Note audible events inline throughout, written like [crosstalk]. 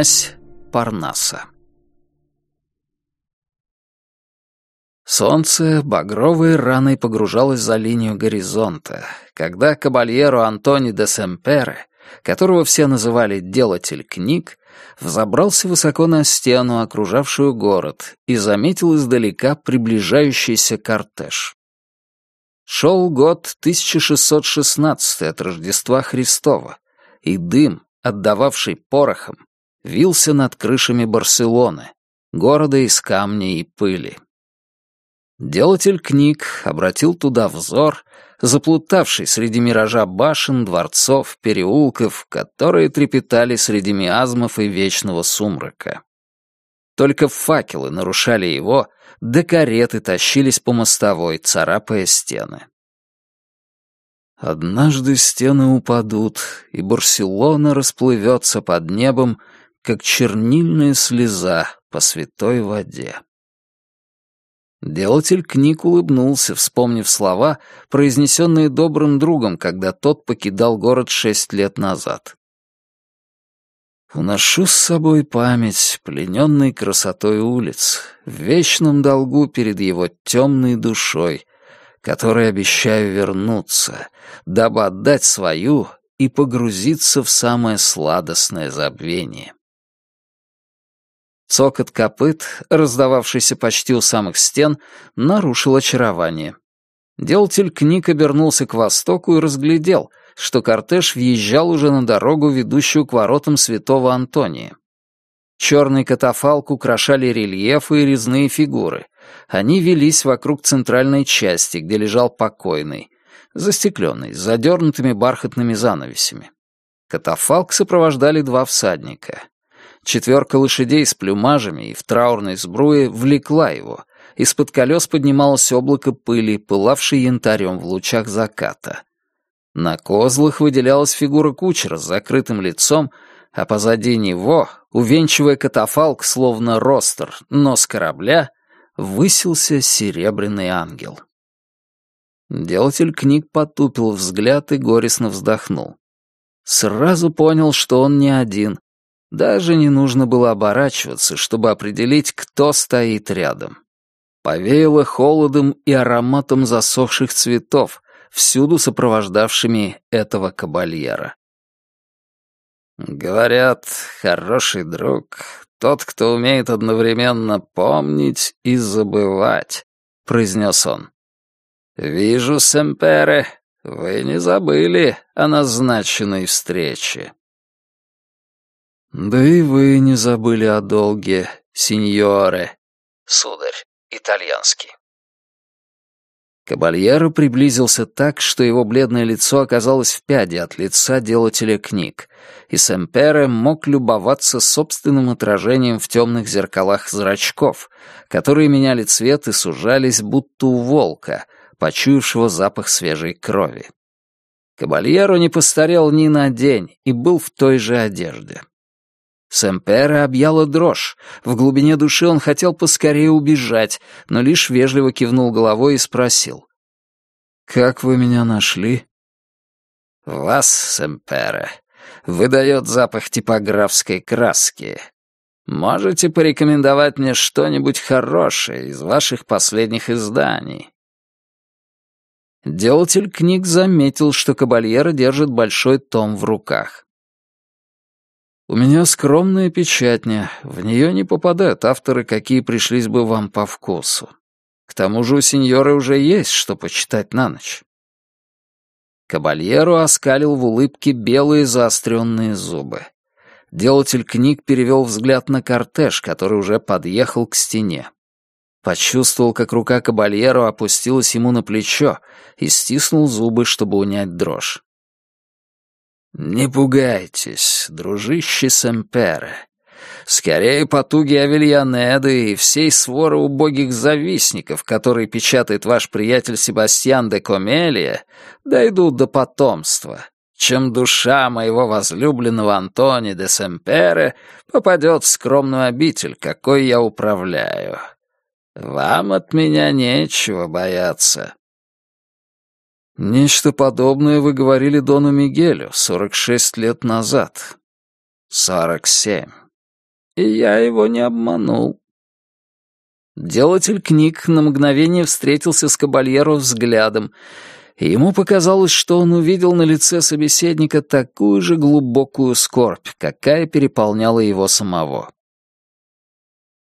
Князь Парнаса Солнце багровой раной погружалось за линию горизонта, когда кабальеро Антони де Семпере, которого все называли «делатель книг», взобрался высоко на стену, окружавшую город, и заметил издалека приближающийся кортеж. Шел год 1616 от Рождества Христова, и дым, отдававший порохом, вился над крышами Барселоны, города из камня и пыли. Делатель книг обратил туда взор, заплутавший среди миража башен, дворцов, переулков, которые трепетали среди миазмов и вечного сумрака. Только факелы нарушали его, да кареты тащились по мостовой, царапая стены. Однажды стены упадут, и Барселона расплывется под небом, как чернильная слеза по святой воде. Делатель книг улыбнулся, вспомнив слова, произнесенные добрым другом, когда тот покидал город шесть лет назад. Уношу с собой память плененной красотой улиц, в вечном долгу перед его темной душой, которой обещаю вернуться, дабы отдать свою и погрузиться в самое сладостное забвение. Цокот копыт, раздававшийся почти у самых стен, нарушил очарование. Делатель книг обернулся к востоку и разглядел, что кортеж въезжал уже на дорогу, ведущую к воротам святого Антония. Черный катафалк украшали рельефы и резные фигуры. Они велись вокруг центральной части, где лежал покойный, застекленный, с задернутыми бархатными занавесями. Катафалк сопровождали два всадника. Четверка лошадей с плюмажами и в траурной сбруе влекла его. Из-под колес поднималось облако пыли, пылавшей янтарем в лучах заката. На козлах выделялась фигура кучера с закрытым лицом, а позади него, увенчивая катафалк, словно ростер, нос корабля, высился серебряный ангел. Делатель книг потупил взгляд и горестно вздохнул. Сразу понял, что он не один, даже не нужно было оборачиваться, чтобы определить, кто стоит рядом. Повеяло холодом и ароматом засохших цветов, всюду сопровождавшими этого кабальера. Говорят, хороший друг — тот, кто умеет одновременно помнить и забывать, — произнес он. «Вижу, Семпере, вы не забыли о назначенной встрече». «Да и вы не забыли о долге, сеньоре». «Сударь, итальянский». Кабальеро приблизился так, что его бледное лицо оказалось в пяде от лица делателя книг, и Сэмпере мог любоваться собственным отражением в темных зеркалах зрачков, которые меняли цвет и сужались, будто у волка, почуявшего запах свежей крови. Кабальеро не постарел ни на день и был в той же одежде. Сэмпера объяла дрожь. В глубине души он хотел поскорее убежать, но лишь вежливо кивнул головой и спросил. «Как вы меня нашли?» «Вас, Сэмпера, выдает запах типографской краски. Можете порекомендовать мне что-нибудь хорошее из ваших последних изданий?» Делатель книг заметил, что Кабальера держит большой том в руках. У меня скромная печатня, в нее не попадают авторы, какие пришлись бы вам по вкусу. К тому же у сеньора уже есть что почитать на ночь. Кабальеру оскалил в улыбке белые заостренные зубы. Делатель книг перевел взгляд на кортеж, который уже подъехал к стене. Почувствовал, как рука кабальеру опустилась ему на плечо и стиснул зубы, чтобы унять дрожь. «Не пугайтесь, дружище Сэмпере. Скорее потуги Авельянеды и всей своры убогих завистников, которые печатает ваш приятель Себастьян де Комелия, дойдут до потомства, чем душа моего возлюбленного Антони де Семпере попадет в скромную обитель, какой я управляю. Вам от меня нечего бояться». Нечто подобное вы говорили Дону Мигелю 46 лет назад. 47. и я его не обманул. Делатель книг на мгновение встретился с Кабальеро взглядом, и ему показалось, что он увидел на лице собеседника такую же глубокую скорбь, какая переполняла его самого.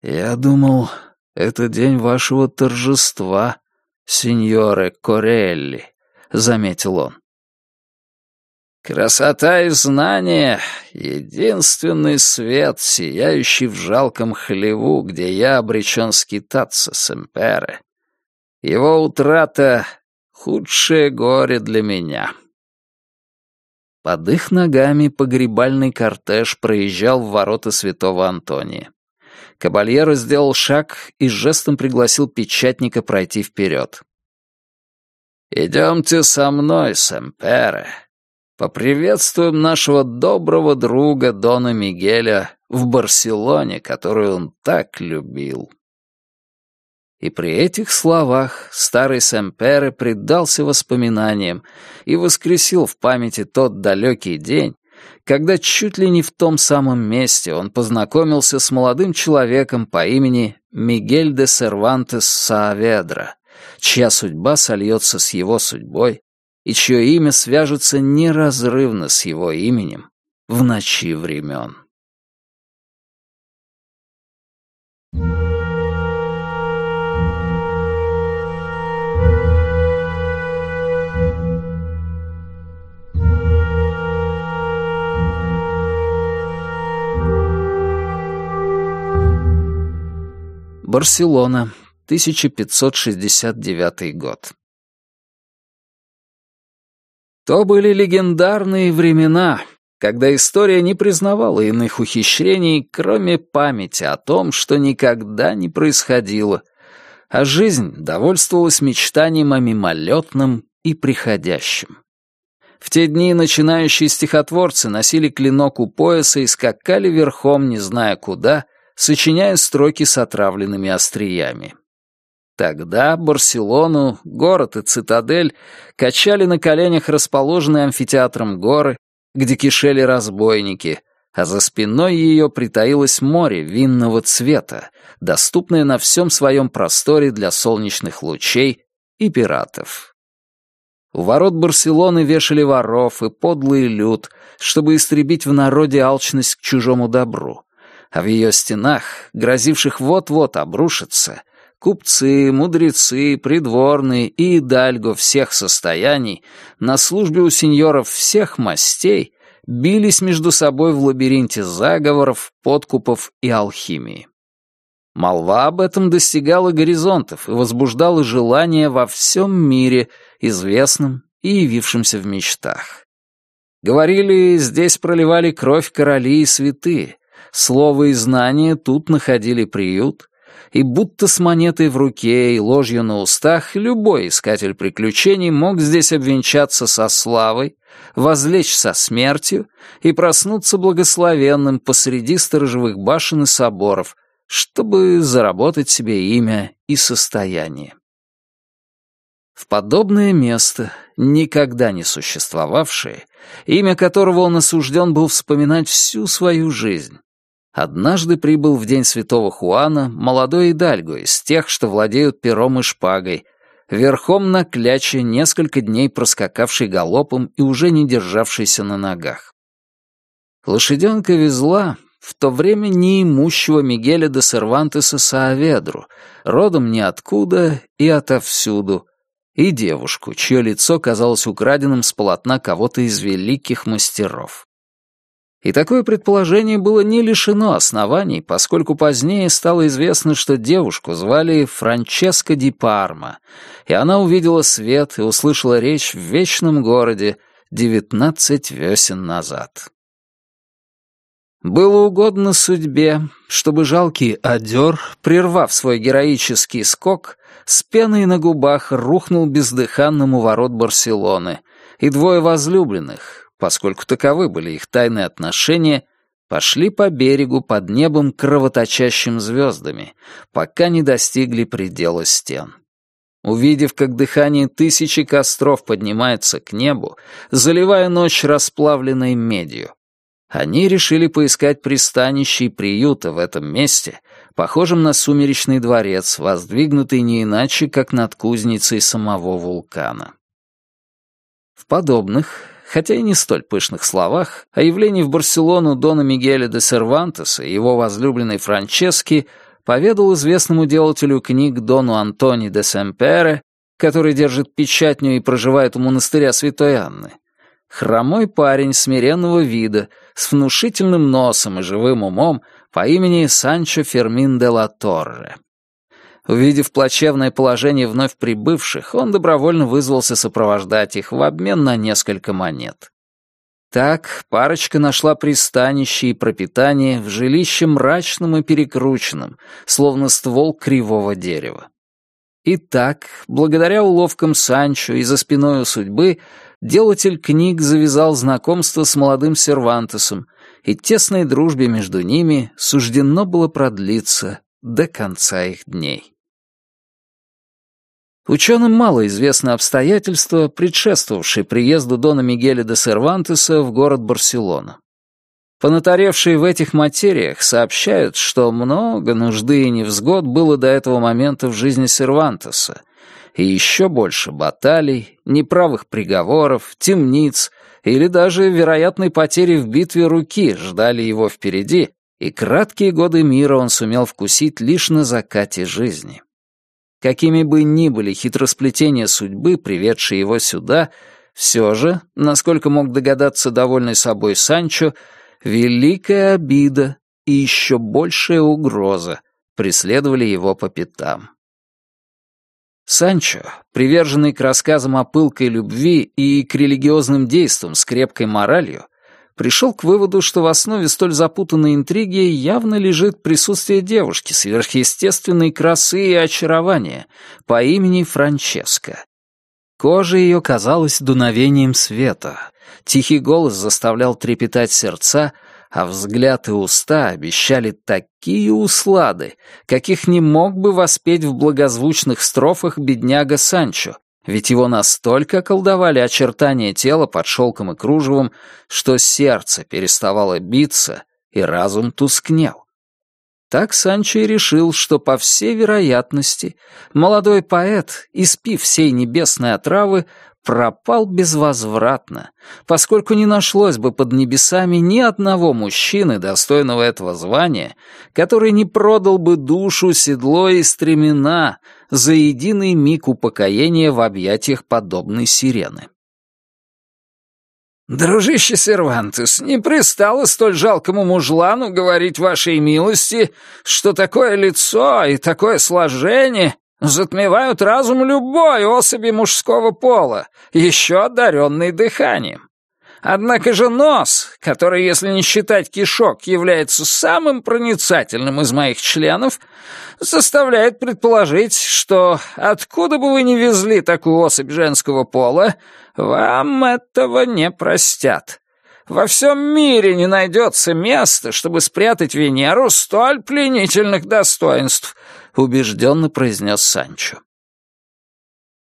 «Я думал, это день вашего торжества, сеньоре Корелли», — заметил он. «Красота и знание — единственный свет, сияющий в жалком хлеву, где я обречен скитаться, Сэмпере. Его утрата — худшее горе для меня». Под их ногами погребальный кортеж проезжал в ворота святого Антония. Кабальеро сделал шаг и жестом пригласил печатника пройти вперед. «Идемте со мной, Сэмпере. Поприветствуем нашего доброго друга Дона Мигеля в Барселоне, которую он так любил». И при этих словах старый Сэмпере предался воспоминаниям и воскресил в памяти тот далекий день, когда чуть ли не в том самом месте он познакомился с молодым человеком по имени Мигель де Сервантес Сааведра, чья судьба сольется с его судьбой и чье имя свяжется неразрывно с его именем в ночи времен. Барселона, 1569 год. То были легендарные времена, когда история не признавала иных ухищрений, кроме памяти о том, что никогда не происходило, а жизнь довольствовалась мечтанием о мимолетном и приходящем. В те дни начинающие стихотворцы носили клинок у пояса и скакали верхом, не зная куда, сочиняя строки с отравленными остриями. Тогда Барселону, город и цитадель качали на коленях расположенные амфитеатром горы, где кишели разбойники, а за спиной ее притаилось море винного цвета, доступное на всем своем просторе для солнечных лучей и пиратов. У ворот Барселоны вешали воров и подлый люд, чтобы истребить в народе алчность к чужому добру, а в ее стенах, грозивших вот-вот обрушиться, купцы, мудрецы, придворные и дальго всех состояний на службе у сеньоров всех мастей бились между собой в лабиринте заговоров, подкупов и алхимии. Молва об этом достигала горизонтов и возбуждала желание во всем мире, известном и явившемся в мечтах. Говорили, здесь проливали кровь короли и святые, Слово и знание тут находили приют, и будто с монетой в руке и ложью на устах любой искатель приключений мог здесь обвенчаться со славой, возлечь со смертью и проснуться благословенным посреди сторожевых башен и соборов, чтобы заработать себе имя и состояние. В подобное место, никогда не существовавшее, имя которого он осужден был вспоминать всю свою жизнь, Однажды прибыл в день святого Хуана молодой Идальго из тех, что владеют пером и шпагой, верхом на кляче, несколько дней проскакавший галопом и уже не державшийся на ногах. Лошаденка везла в то время неимущего Мигеля де Сервантеса Сааведру, родом ниоткуда и отовсюду, и девушку, чье лицо казалось украденным с полотна кого-то из великих мастеров. И такое предположение было не лишено оснований, поскольку позднее стало известно, что девушку звали Франческа Ди Парма, и она увидела свет и услышала речь в вечном городе девятнадцать весен назад. Было угодно судьбе, чтобы жалкий одер, прервав свой героический скок, с пеной на губах рухнул бездыханным у ворот Барселоны, и двое возлюбленных, поскольку таковы были их тайные отношения, пошли по берегу под небом кровоточащим звездами, пока не достигли предела стен. Увидев, как дыхание тысячи костров поднимается к небу, заливая ночь расплавленной медью, Они решили поискать пристанище и приюта в этом месте, похожем на сумеречный дворец, воздвигнутый не иначе, как над кузницей самого вулкана. В подобных, хотя и не столь пышных словах, о явлении в Барселону Дона Мигеля де Сервантеса и его возлюбленной Франчески поведал известному делателю книг Дону Антони де Семпере, который держит печатню и проживает у монастыря Святой Анны, хромой парень смиренного вида, с внушительным носом и живым умом по имени Санчо Фермин де ла Торре. Увидев плачевное положение вновь прибывших, он добровольно вызвался сопровождать их в обмен на несколько монет. Так парочка нашла пристанище и пропитание в жилище мрачном и перекрученном, словно ствол кривого дерева. И так, благодаря уловкам Санчо и за спиной у судьбы, делатель книг завязал знакомство с молодым Сервантесом, и тесной дружбе между ними суждено было продлиться до конца их дней. Ученым мало известно обстоятельства, предшествовавшие приезду Дона Мигеля де Сервантеса в город Барселона. Понатаревшие в этих материях сообщают, что много нужды и невзгод было до этого момента в жизни Сервантеса, и еще больше баталий, неправых приговоров, темниц или даже вероятной потери в битве руки ждали его впереди, и краткие годы мира он сумел вкусить лишь на закате жизни. Какими бы ни были хитросплетения судьбы, приведшие его сюда, все же, насколько мог догадаться довольный собой Санчо, великая обида и еще большая угроза преследовали его по пятам. Санчо, приверженный к рассказам о пылкой любви и к религиозным действиям с крепкой моралью, пришел к выводу, что в основе столь запутанной интриги явно лежит присутствие девушки сверхъестественной красы и очарования по имени Франческа. Кожа ее казалась дуновением света, тихий голос заставлял трепетать сердца, а взгляд и уста обещали такие услады, каких не мог бы воспеть в благозвучных строфах бедняга Санчо, ведь его настолько околдовали очертания тела под шелком и кружевом, что сердце переставало биться и разум тускнел. Так Санчо и решил, что, по всей вероятности, молодой поэт, испив всей небесной отравы, пропал безвозвратно, поскольку не нашлось бы под небесами ни одного мужчины, достойного этого звания, который не продал бы душу, седло и стремена за единый миг упокоения в объятиях подобной сирены. «Дружище Сервантес, не пристало столь жалкому мужлану говорить вашей милости, что такое лицо и такое сложение затмевают разум любой особи мужского пола, еще одаренный дыханием. Однако же нос, который, если не считать кишок, является самым проницательным из моих членов, заставляет предположить, что откуда бы вы ни везли такую особь женского пола, вам этого не простят. Во всем мире не найдется места, чтобы спрятать Венеру столь пленительных достоинств, убежденно произнес Санчо.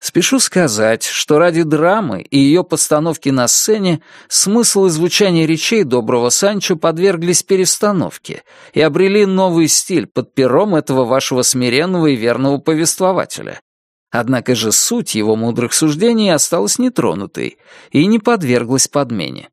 Спешу сказать, что ради драмы и ее постановки на сцене смысл и звучание речей доброго Санчо подверглись перестановке и обрели новый стиль под пером этого вашего смиренного и верного повествователя. Однако же суть его мудрых суждений осталась нетронутой и не подверглась подмене.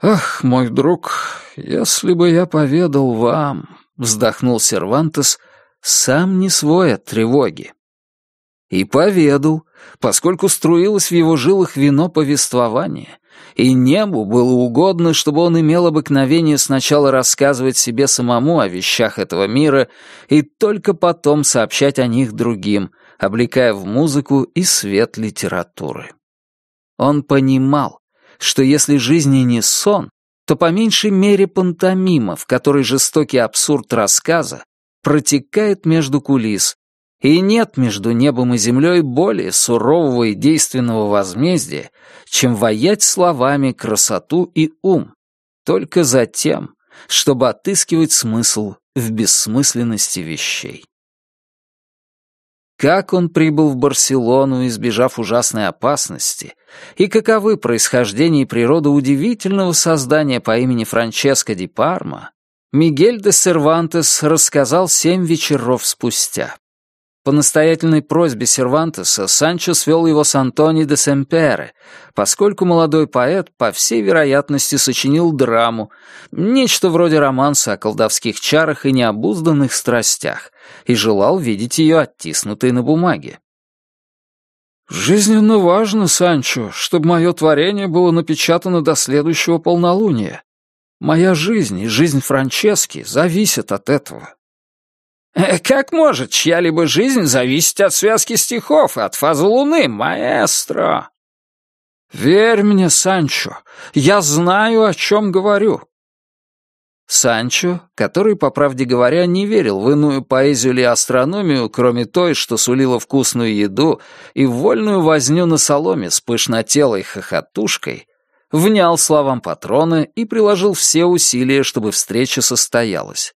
«Ах, мой друг, если бы я поведал вам», — вздохнул Сервантес, — «сам не свой от тревоги». И поведал, поскольку струилось в его жилах вино повествования, и небу было угодно, чтобы он имел обыкновение сначала рассказывать себе самому о вещах этого мира и только потом сообщать о них другим, облекая в музыку и свет литературы. Он понимал, что если жизнь не сон, то по меньшей мере пантомима, в которой жестокий абсурд рассказа протекает между кулис, и нет между небом и землей более сурового и действенного возмездия, чем воять словами красоту и ум, только за тем, чтобы отыскивать смысл в бессмысленности вещей. как он прибыл в Барселону, избежав ужасной опасности, и каковы происхождение и природа удивительного создания по имени Франческо ди Парма, Мигель де Сервантес рассказал семь вечеров спустя. По настоятельной просьбе Сервантеса Санчо свел его с Антони де Семпере, поскольку молодой поэт, по всей вероятности, сочинил драму, нечто вроде романса о колдовских чарах и необузданных страстях, и желал видеть ее оттиснутой на бумаге. «Жизненно важно, Санчо, чтобы мое творение было напечатано до следующего полнолуния. Моя жизнь и жизнь Франчески зависят от этого», [laughs] «Как может чья-либо жизнь зависеть от связки стихов и от фазы луны, маэстро?» «Верь мне, Санчо, я знаю, о чем говорю». Санчо, который, по правде говоря, не верил в иную поэзию или астрономию, кроме той, что сулила вкусную еду и вольную возню на соломе с пышнотелой хохотушкой, внял словам патрона и приложил все усилия, чтобы встреча состоялась.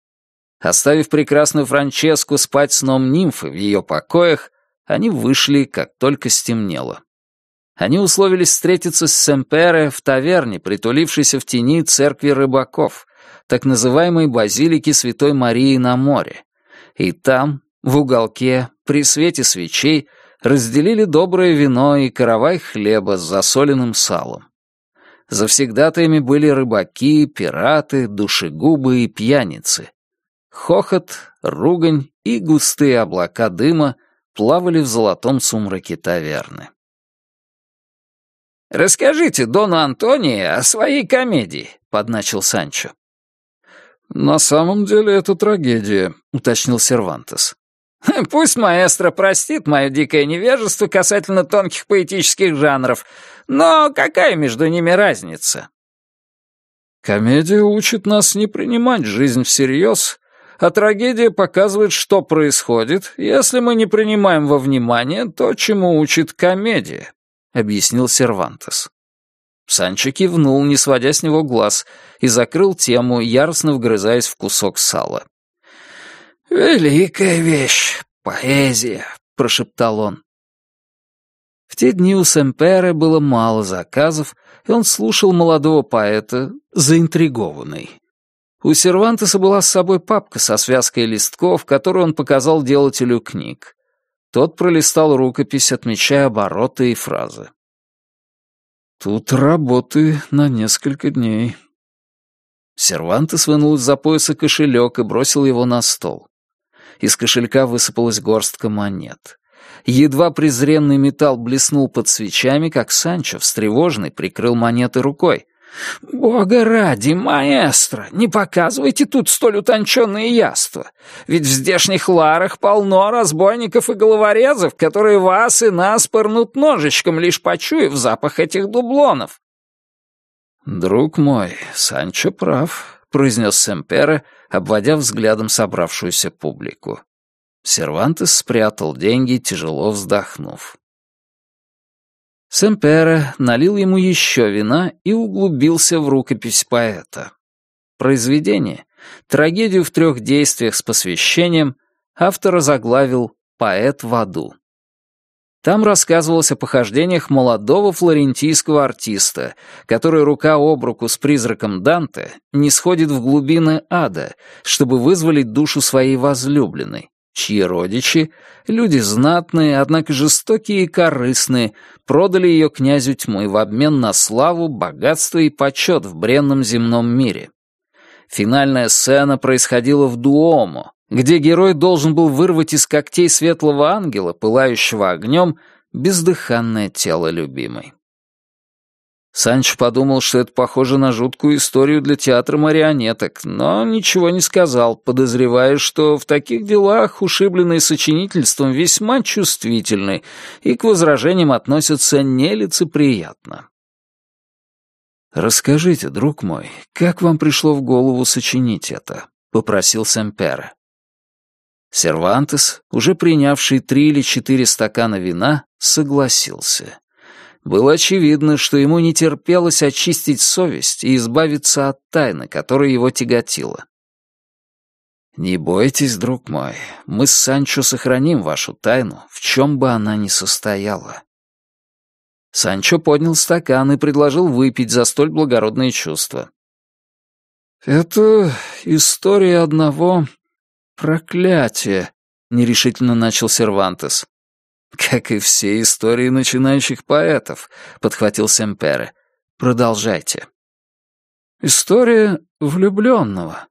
Оставив прекрасную Франческу спать сном нимфы в ее покоях, они вышли, как только стемнело. Они условились встретиться с Семпере в таверне, притулившейся в тени церкви рыбаков, так называемой базилики Святой Марии на море. И там, в уголке, при свете свечей, разделили доброе вино и каравай хлеба с засоленным салом. Завсегдатаями были рыбаки, пираты, душегубы и пьяницы. Хохот, ругань и густые облака дыма плавали в золотом сумраке таверны. «Расскажите Дону Антонии о своей комедии», — подначил Санчо. «На самом деле это трагедия», — уточнил Сервантес. «Пусть маэстро простит мое дикое невежество касательно тонких поэтических жанров, но какая между ними разница?» «Комедия учит нас не принимать жизнь всерьез а трагедия показывает, что происходит, если мы не принимаем во внимание то, чему учит комедия», — объяснил Сервантес. Санчо кивнул, не сводя с него глаз, и закрыл тему, яростно вгрызаясь в кусок сала. «Великая вещь, поэзия», — прошептал он. В те дни у Сэмпере было мало заказов, и он слушал молодого поэта, заинтригованный. У Сервантеса была с собой папка со связкой листков, которую он показал делателю книг. Тот пролистал рукопись, отмечая обороты и фразы. «Тут работы на несколько дней». Сервантес вынул из-за пояса кошелек и бросил его на стол. Из кошелька высыпалась горстка монет. Едва презренный металл блеснул под свечами, как Санчо, встревоженный, прикрыл монеты рукой. «Бога ради, маэстро, не показывайте тут столь утонченные яства, ведь в здешних ларах полно разбойников и головорезов, которые вас и нас пырнут ножичком, лишь почуяв запах этих дублонов». «Друг мой, Санчо прав», — произнес Семпере, обводя взглядом собравшуюся публику. Сервантес спрятал деньги, тяжело вздохнув. Сэмпера налил ему еще вина и углубился в рукопись поэта. Произведение, трагедию в трех действиях с посвящением, автор заглавил «Поэт в аду». Там рассказывалось о похождениях молодого флорентийского артиста, который рука об руку с призраком Данте не сходит в глубины ада, чтобы вызволить душу своей возлюбленной, чьи родичи, люди знатные, однако жестокие и корыстные, продали ее князю тьмы в обмен на славу, богатство и почет в бренном земном мире. Финальная сцена происходила в Дуомо, где герой должен был вырвать из когтей светлого ангела, пылающего огнем, бездыханное тело любимой. Санч подумал, что это похоже на жуткую историю для театра марионеток, но ничего не сказал, подозревая, что в таких делах ушибленные сочинительством весьма чувствительны и к возражениям относятся нелицеприятно. «Расскажите, друг мой, как вам пришло в голову сочинить это?» — попросил Сэмпера. Сервантес, уже принявший три или четыре стакана вина, согласился. Было очевидно, что ему не терпелось очистить совесть и избавиться от тайны, которая его тяготила. «Не бойтесь, друг мой, мы с Санчо сохраним вашу тайну, в чем бы она ни состояла». Санчо поднял стакан и предложил выпить за столь благородные чувства. «Это история одного проклятия», — нерешительно начал Сервантес. «Как и все истории начинающих поэтов», — подхватил Семпере. «Продолжайте». «История влюбленного».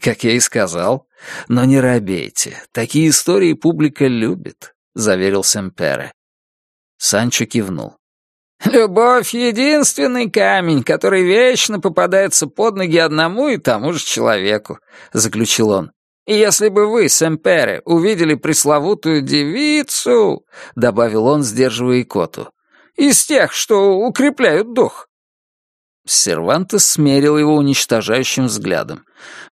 «Как я и сказал. Но не робейте. Такие истории публика любит», — заверил Семпере. Санчо кивнул. «Любовь — единственный камень, который вечно попадается под ноги одному и тому же человеку», — заключил он. «И если бы вы, Сэмпере, увидели пресловутую девицу», — добавил он, сдерживая икоту, — «из тех, что укрепляют дух». Сервантес смерил его уничтожающим взглядом.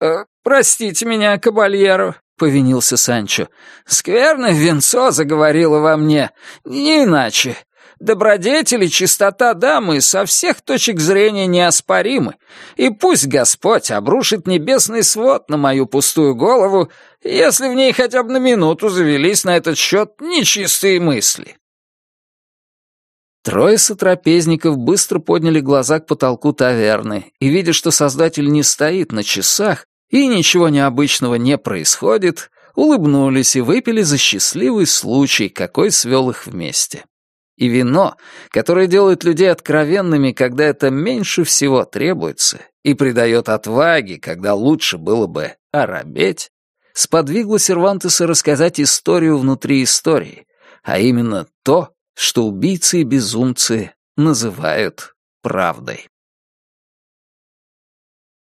«Э, «Простите меня, кабальеро», — повинился Санчо. «Скверное венцо заговорило во мне, не иначе. Добродетель и чистота дамы со всех точек зрения неоспоримы, и пусть Господь обрушит небесный свод на мою пустую голову, если в ней хотя бы на минуту завелись на этот счет нечистые мысли». Трое сотрапезников быстро подняли глаза к потолку таверны и, видя, что создатель не стоит на часах и ничего необычного не происходит, улыбнулись и выпили за счастливый случай, какой свел их вместе. И вино, которое делает людей откровенными, когда это меньше всего требуется, и придает отваги, когда лучше было бы оробеть, сподвигло Сервантеса рассказать историю внутри истории, а именно то, что убийцы и безумцы называют правдой.